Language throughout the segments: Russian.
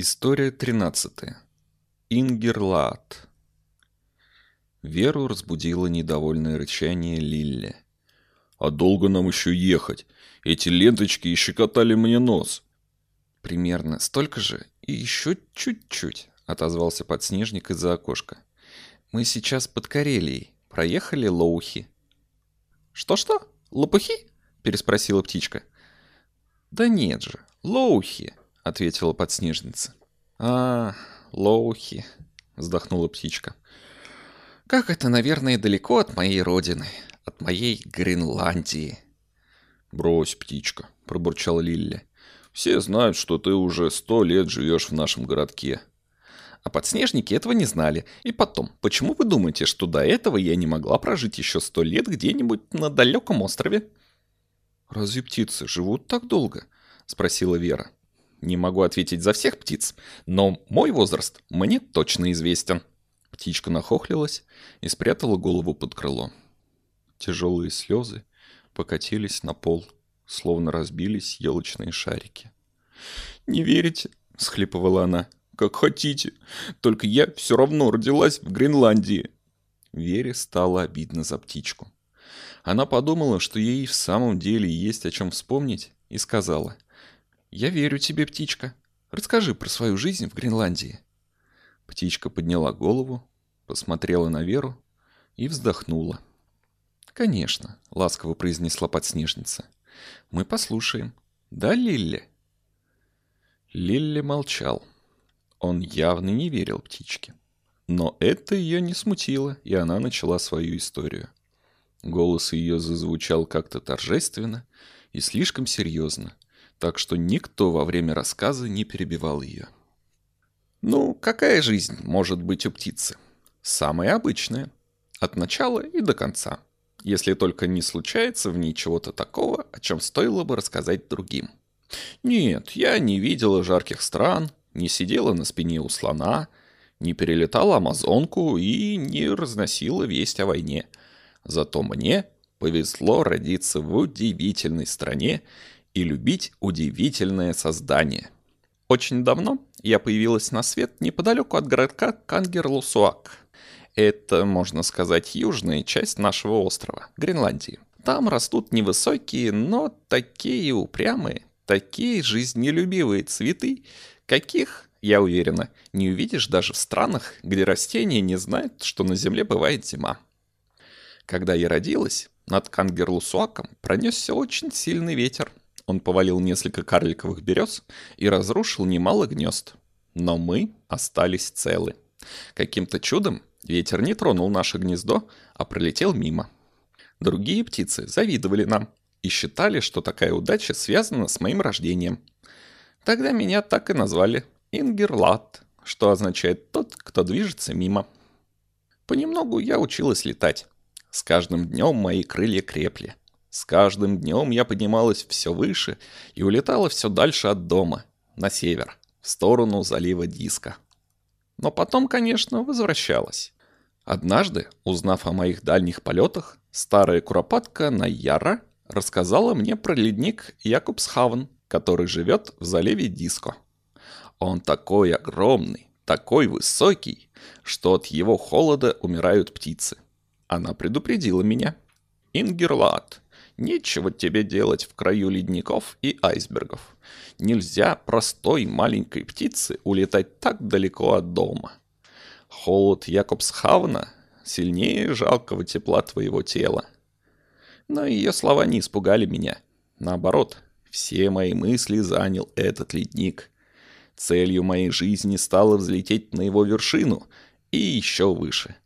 История 13. Ингерлат. Веру разбудило недовольное рычание Лилли. «А долго нам еще ехать? Эти ленточки еще катали мне нос». «Примерно столько же и еще чуть-чуть», — отозвался подснежник из-за окошка. «Мы сейчас под Карелией. Проехали Лоухи». «Что-что? Лопухи?» — переспросила птичка. «Да нет же, Лоухи», — ответила подснежница. «А, Лоухи», — вздохнула птичка. «Как это, наверное, далеко от моей родины, от моей Гренландии». «Брось, птичка», — пробурчала Лилли. «Все знают, что ты уже сто лет живешь в нашем городке». А подснежники этого не знали. И потом, почему вы думаете, что до этого я не могла прожить еще сто лет где-нибудь на далеком острове? «Разве птицы живут так долго?» — спросила Вера. «Не могу ответить за всех птиц, но мой возраст мне точно известен». Птичка нахохлилась и спрятала голову под крыло. Тяжелые слезы покатились на пол, словно разбились елочные шарики. «Не верите?» — схлипывала она. «Как хотите. Только я все равно родилась в Гренландии». Вере стало обидно за птичку. Она подумала, что ей в самом деле есть о чем вспомнить, и сказала, «Я верю тебе, птичка. Расскажи про свою жизнь в Гренландии». Птичка подняла голову, посмотрела на Веру и вздохнула. «Конечно», — ласково произнесла подснежница. «Мы послушаем. Да, Лилли?» Лилли молчал. Он явно не верил птичке. Но это ее не смутило, и она начала свою историю. Голос ее зазвучал как-то торжественно и слишком серьезно, так что никто во время рассказа не перебивал ее. Ну, какая жизнь может быть у птицы? Самая обычная. От начала и до конца. Если только не случается в ней чего-то такого, о чем стоило бы рассказать другим. Нет, я не видела жарких стран, не сидела на спине у слона, не перелетала Амазонку и не разносила весть о войне – Зато мне повезло родиться в удивительной стране и любить удивительное создание. Очень давно я появилась на свет неподалеку от городка Кангерлусуак. Это, можно сказать, южная часть нашего острова, Гренландии. Там растут невысокие, но такие упрямые, такие жизнелюбивые цветы, каких, я уверена, не увидишь даже в странах, где растения не знают, что на Земле бывает зима. Когда я родилась, над Кангерлусуаком пронесся очень сильный ветер. Он повалил несколько карликовых берез и разрушил немало гнезд. Но мы остались целы. Каким-то чудом ветер не тронул наше гнездо, а пролетел мимо. Другие птицы завидовали нам и считали, что такая удача связана с моим рождением. Тогда меня так и назвали Ингерлат, что означает «тот, кто движется мимо». Понемногу я училась летать. С каждым днем мои крылья крепли. С каждым днем я поднималась все выше и улетала все дальше от дома, на север, в сторону залива Диска. Но потом, конечно, возвращалась. Однажды, узнав о моих дальних полетах, старая куропатка Найяра рассказала мне про ледник Якубсхавен, который живет в заливе Диско. Он такой огромный, такой высокий, что от его холода умирают птицы. Она предупредила меня. «Ингерлат, нечего тебе делать в краю ледников и айсбергов. Нельзя простой маленькой птице улетать так далеко от дома. Холод Якобсхавна сильнее жалкого тепла твоего тела». Но ее слова не испугали меня. Наоборот, все мои мысли занял этот ледник. Целью моей жизни стало взлететь на его вершину и еще выше.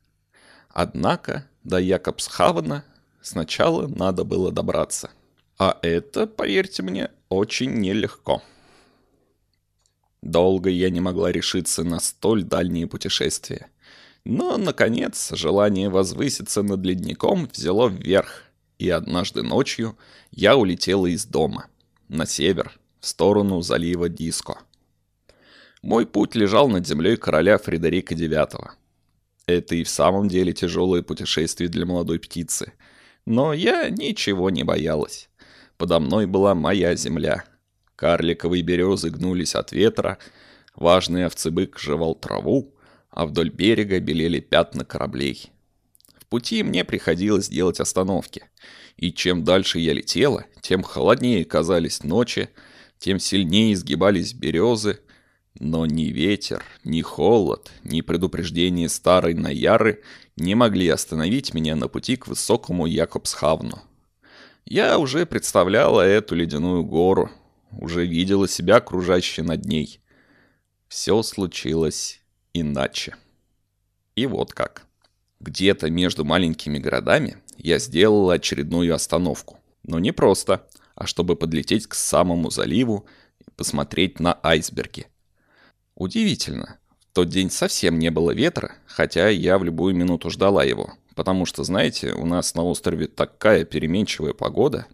Однако до Якобсхавена сначала надо было добраться. А это, поверьте мне, очень нелегко. Долго я не могла решиться на столь дальние путешествия. Но, наконец, желание возвыситься над ледником взяло вверх, и однажды ночью я улетела из дома, на север, в сторону залива Диско. Мой путь лежал над землей короля Фредерика IX. Это и в самом деле тяжелое путешествие для молодой птицы. Но я ничего не боялась. Подо мной была моя земля. Карликовые березы гнулись от ветра, Важный овцебык жевал траву, а вдоль берега белели пятна кораблей. В пути мне приходилось делать остановки, и чем дальше я летела, тем холоднее казались ночи, тем сильнее изгибались березы, но ни ветер, ни холод, ни предупреждение старой Наяры не могли остановить меня на пути к высокому Якобсхавну. Я уже представляла эту ледяную гору, уже видела себя окружающей над ней. Все случилось иначе. И вот как. Где-то между маленькими городами я сделала очередную остановку. Но не просто, а чтобы подлететь к самому заливу и посмотреть на айсберги. Удивительно, в тот день совсем не было ветра, хотя я в любую минуту ждала его. Потому что, знаете, у нас на острове такая переменчивая погода.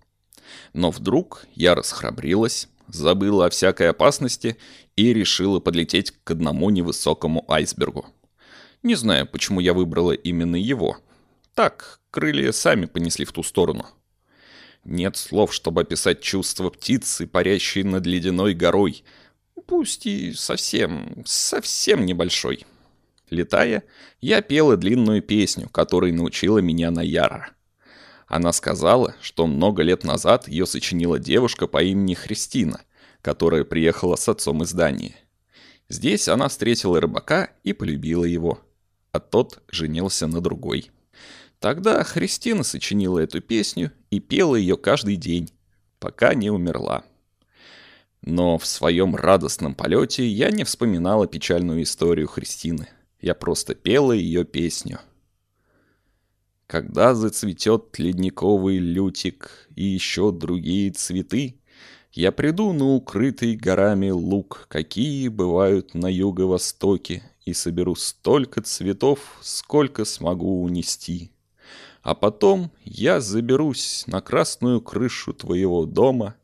Но вдруг я расхрабрилась, забыла о всякой опасности и решила подлететь к одному невысокому айсбергу. Не знаю, почему я выбрала именно его. Так, крылья сами понесли в ту сторону. Нет слов, чтобы описать чувство птицы, парящей над ледяной горой. Пусть и совсем, совсем небольшой. Летая, я пела длинную песню, которой научила меня Наяра. Она сказала, что много лет назад ее сочинила девушка по имени Христина, которая приехала с отцом из Дании. Здесь она встретила рыбака и полюбила его, а тот женился на другой. Тогда Христина сочинила эту песню и пела ее каждый день, пока не умерла. Но в своем радостном полете я не вспоминала печальную историю Христины. Я просто пела ее песню. Когда зацветет ледниковый лютик и еще другие цветы, я приду на укрытый горами луг, какие бывают на юго-востоке, и соберу столько цветов, сколько смогу унести. А потом я заберусь на красную крышу твоего дома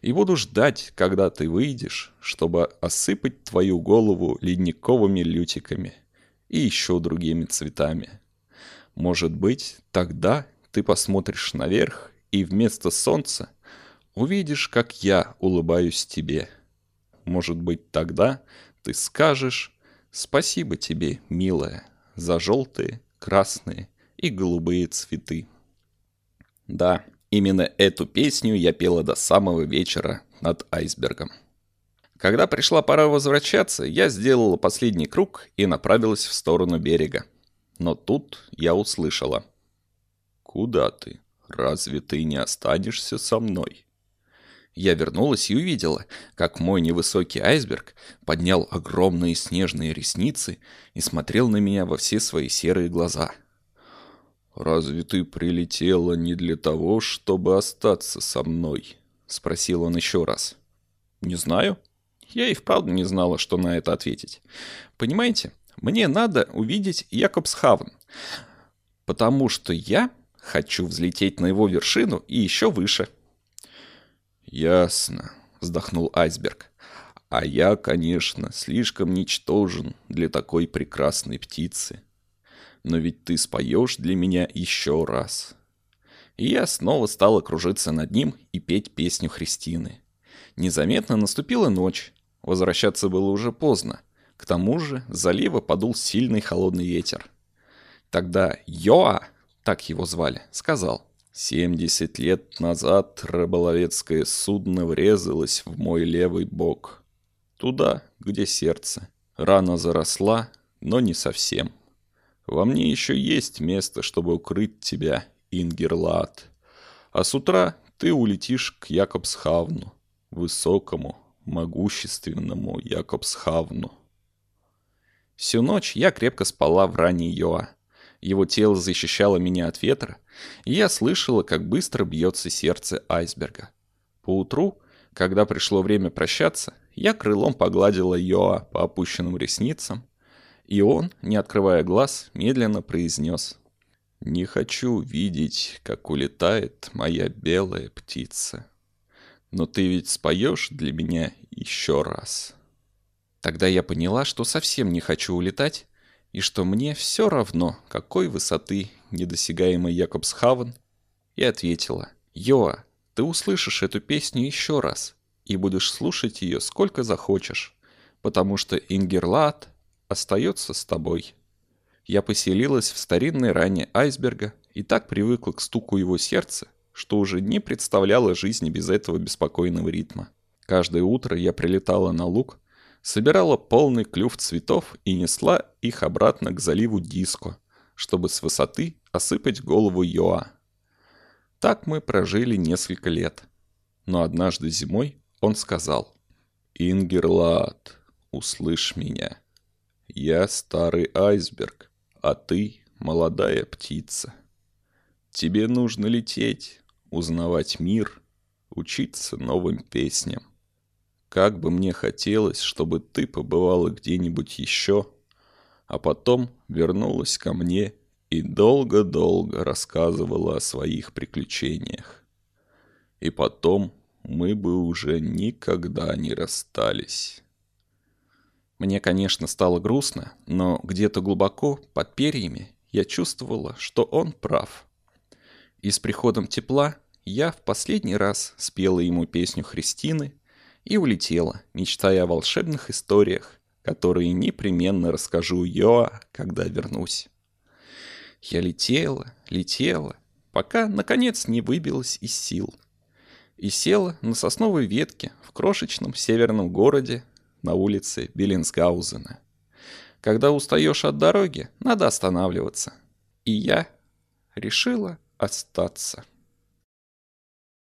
и буду ждать, когда ты выйдешь, чтобы осыпать твою голову ледниковыми лютиками и еще другими цветами. Может быть, тогда ты посмотришь наверх и вместо солнца увидишь, как я улыбаюсь тебе. Может быть, тогда ты скажешь «Спасибо тебе, милая, за желтые, красные и голубые цветы». Да, именно эту песню я пела до самого вечера над айсбергом. Когда пришла пора возвращаться, я сделала последний круг и направилась в сторону берега. Но тут я услышала. «Куда ты? Разве ты не останешься со мной?» Я вернулась и увидела, как мой невысокий айсберг поднял огромные снежные ресницы и смотрел на меня во все свои серые глаза. «Разве ты прилетела не для того, чтобы остаться со мной?» — спросил он еще раз. «Не знаю», я и вправду не знала, что на это ответить. Понимаете, мне надо увидеть Якобсхавен, потому что я хочу взлететь на его вершину и еще выше. «Ясно», — вздохнул айсберг. «А я, конечно, слишком ничтожен для такой прекрасной птицы. Но ведь ты споешь для меня еще раз». И я снова стала кружиться над ним и петь песню Христины. Незаметно наступила ночь, Возвращаться было уже поздно. К тому же с залива подул сильный холодный ветер. Тогда Йоа, так его звали, сказал, «Семьдесят лет назад рыболовецкое судно врезалось в мой левый бок. Туда, где сердце. Рана заросла, но не совсем. Во мне еще есть место, чтобы укрыть тебя, Ингерлат. А с утра ты улетишь к Якобсхавну, высокому, могущественному Якобсхавну. Всю ночь я крепко спала в ране Йоа. Его тело защищало меня от ветра, и я слышала, как быстро бьется сердце айсберга. Поутру, когда пришло время прощаться, я крылом погладила Йоа по опущенным ресницам, и он, не открывая глаз, медленно произнес «Не хочу видеть, как улетает моя белая птица» но ты ведь споешь для меня еще раз. Тогда я поняла, что совсем не хочу улетать, и что мне все равно, какой высоты недосягаемый Якобсхавен, и ответила, «Йоа, ты услышишь эту песню еще раз, и будешь слушать ее сколько захочешь. потому что Ингерлат остается с тобой. Я поселилась в старинной ране айсберга и так привыкла к стуку его сердца, что уже не представляла жизни без этого беспокойного ритма. Каждое утро я прилетала на луг, собирала полный клюв цветов и несла их обратно к заливу Диско, чтобы с высоты осыпать голову Йоа. Так мы прожили несколько лет. Но однажды зимой он сказал, «Ингерлат, услышь меня. Я старый айсберг, а ты молодая птица. Тебе нужно лететь, узнавать мир, учиться новым песням. Как бы мне хотелось, чтобы ты побывала где-нибудь еще, а потом вернулась ко мне и долго-долго рассказывала о своих приключениях. И потом мы бы уже никогда не расстались. Мне, конечно, стало грустно, но где-то глубоко, под перьями, я чувствовала, что он прав. И с приходом тепла я в последний раз спела ему песню Христины и улетела, мечтая о волшебных историях, которые непременно расскажу Йоа, когда вернусь. Я летела, летела, пока, наконец, не выбилась из сил. И села на сосновой ветке в крошечном северном городе на улице Беллинсгаузена. Когда устаешь от дороги, надо останавливаться. И я решила остаться.